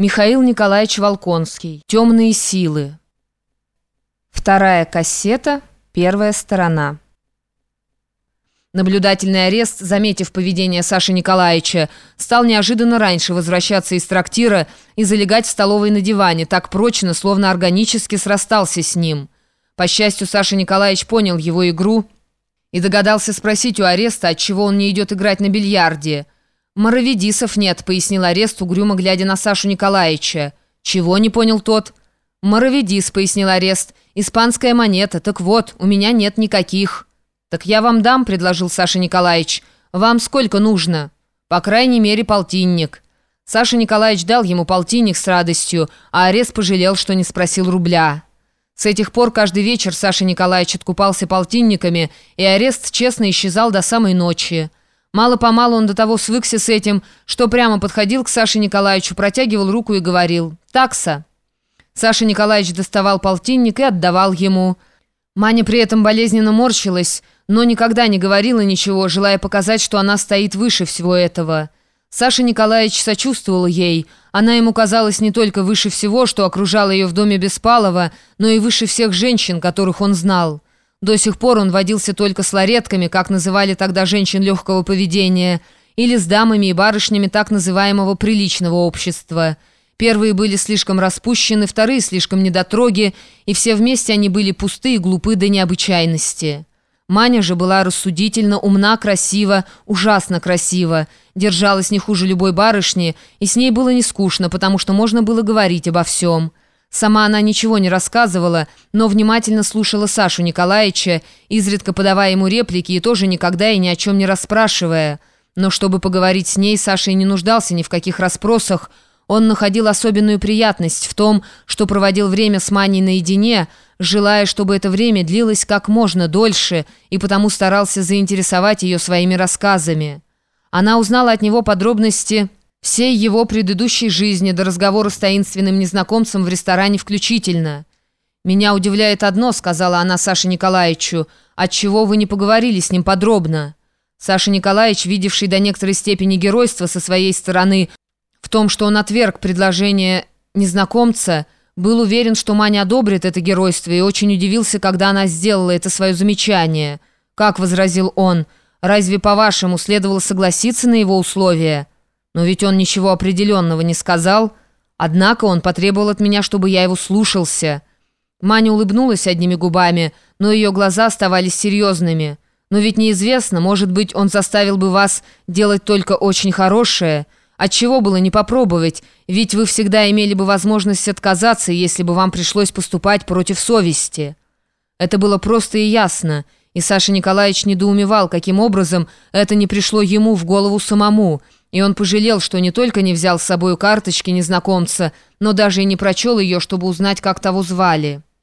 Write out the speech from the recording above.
Михаил Николаевич Волконский. «Темные силы». Вторая кассета, первая сторона. Наблюдательный арест, заметив поведение Саши Николаевича, стал неожиданно раньше возвращаться из трактира и залегать в столовой на диване, так прочно, словно органически срастался с ним. По счастью, Саша Николаевич понял его игру и догадался спросить у ареста, отчего он не идет играть на бильярде – «Моровидисов нет», — пояснил арест, угрюмо глядя на Сашу Николаевича. «Чего?» — не понял тот. «Моровидис», — пояснил арест. «Испанская монета. Так вот, у меня нет никаких». «Так я вам дам», — предложил Саша Николаевич. «Вам сколько нужно?» «По крайней мере, полтинник». Саша Николаевич дал ему полтинник с радостью, а арест пожалел, что не спросил рубля. С этих пор каждый вечер Саша Николаевич откупался полтинниками, и арест честно исчезал до самой ночи. Мало-помалу он до того свыкся с этим, что прямо подходил к Саше Николаевичу, протягивал руку и говорил «Такса». Саша Николаевич доставал полтинник и отдавал ему. Маня при этом болезненно морщилась, но никогда не говорила ничего, желая показать, что она стоит выше всего этого. Саша Николаевич сочувствовал ей. Она ему казалась не только выше всего, что окружало ее в доме Беспалова, но и выше всех женщин, которых он знал. До сих пор он водился только с ларетками, как называли тогда женщин легкого поведения, или с дамами и барышнями так называемого приличного общества. Первые были слишком распущены, вторые слишком недотроги, и все вместе они были пусты и глупы до необычайности. Маня же была рассудительна, умна, красива, ужасно красива, держалась не хуже любой барышни, и с ней было не скучно, потому что можно было говорить обо всем. Сама она ничего не рассказывала, но внимательно слушала Сашу Николаевича, изредка подавая ему реплики и тоже никогда и ни о чем не расспрашивая. Но чтобы поговорить с ней, Саша и не нуждался ни в каких расспросах. Он находил особенную приятность в том, что проводил время с Маней наедине, желая, чтобы это время длилось как можно дольше, и потому старался заинтересовать ее своими рассказами. Она узнала от него подробности всей его предыдущей жизни до разговора с таинственным незнакомцем в ресторане включительно. «Меня удивляет одно», — сказала она Саше Николаевичу, «отчего вы не поговорили с ним подробно?» Саша Николаевич, видевший до некоторой степени геройства со своей стороны в том, что он отверг предложение незнакомца, был уверен, что Маня одобрит это геройство и очень удивился, когда она сделала это свое замечание. «Как?» — возразил он. «Разве, по-вашему, следовало согласиться на его условия?» Но ведь он ничего определенного не сказал. Однако он потребовал от меня, чтобы я его слушался. Маня улыбнулась одними губами, но ее глаза оставались серьезными. Но ведь неизвестно, может быть, он заставил бы вас делать только очень хорошее. Отчего было не попробовать? Ведь вы всегда имели бы возможность отказаться, если бы вам пришлось поступать против совести. Это было просто и ясно. И Саша Николаевич недоумевал, каким образом это не пришло ему в голову самому – и он пожалел, что не только не взял с собой карточки незнакомца, но даже и не прочел ее, чтобы узнать, как того звали.